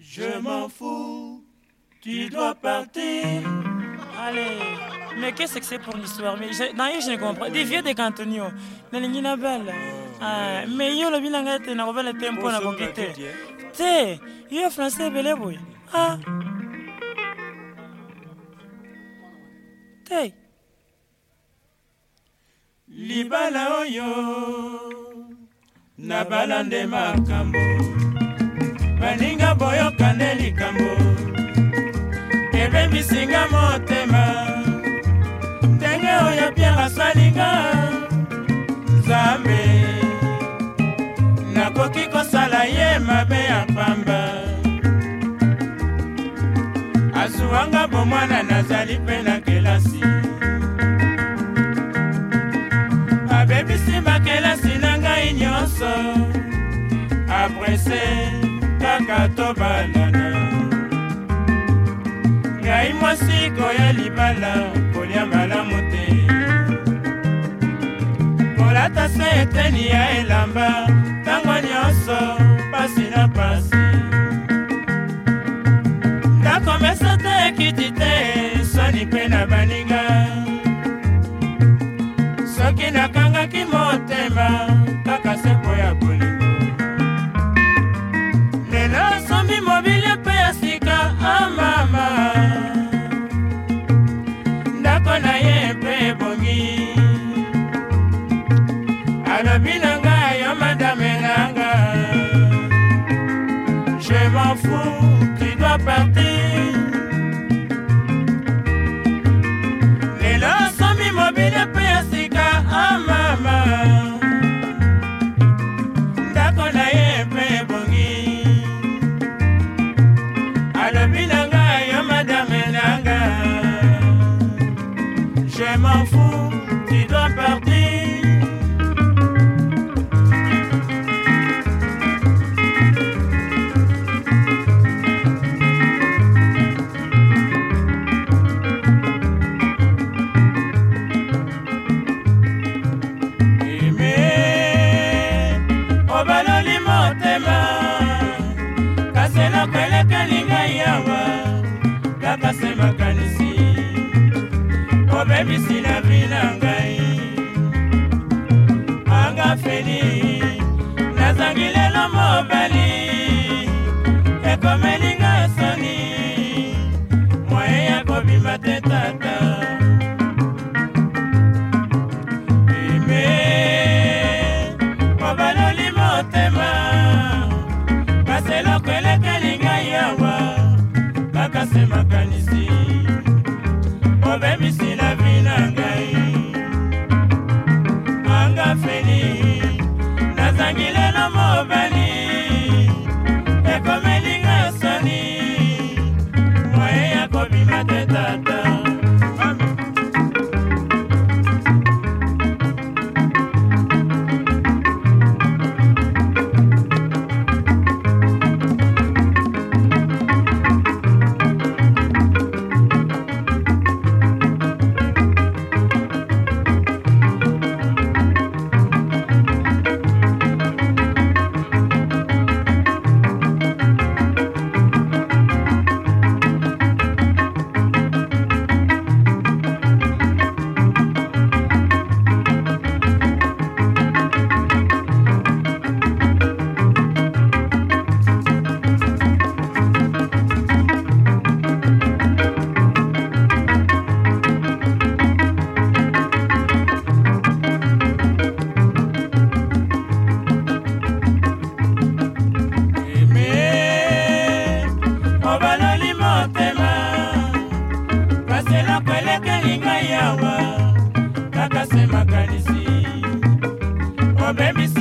Je m'en fous, tu dois partir. Allez, mais qu'est-ce que c'est pour l'histoire Mais je, non, je ne comprends. Des vieux de Cantonio, dans les Ninabel. Oh. Ah, mais yo, le bilan te na rebelle tempo oh, na conquête. Hein. Té, yo français belé boy. Ah. Té. Libala oyo. Na balande makambo. nalinga boyoka nde likambo ebemisinga motema ndenge oyo piere aswalinga nzambe nakoki kosala ye mabe ya pamba azwanga bomwana nazali mpe na kelasi abebisi bakelasi na ngai nyonso aprese kosenga tobanana ngai mwasi koya libala kolia malamu te kolata se eteni ya elamba ntango nyonso pasi na pasi ndakomesa te ekiti te soni mpe na baningi na ye mpe ebongi alobi na nga yo madame nanga je m'en fous tu dois partir yawa kaka se makanisi obebisi na bina ngai anga feli nazangi lelo mobali ekomeli feli nazangi lelo mobali ekomelinga soni moye ya kobima te tata mobaloli motema kasi eloko elekeli ngai yawa kaka se makanisi obebisi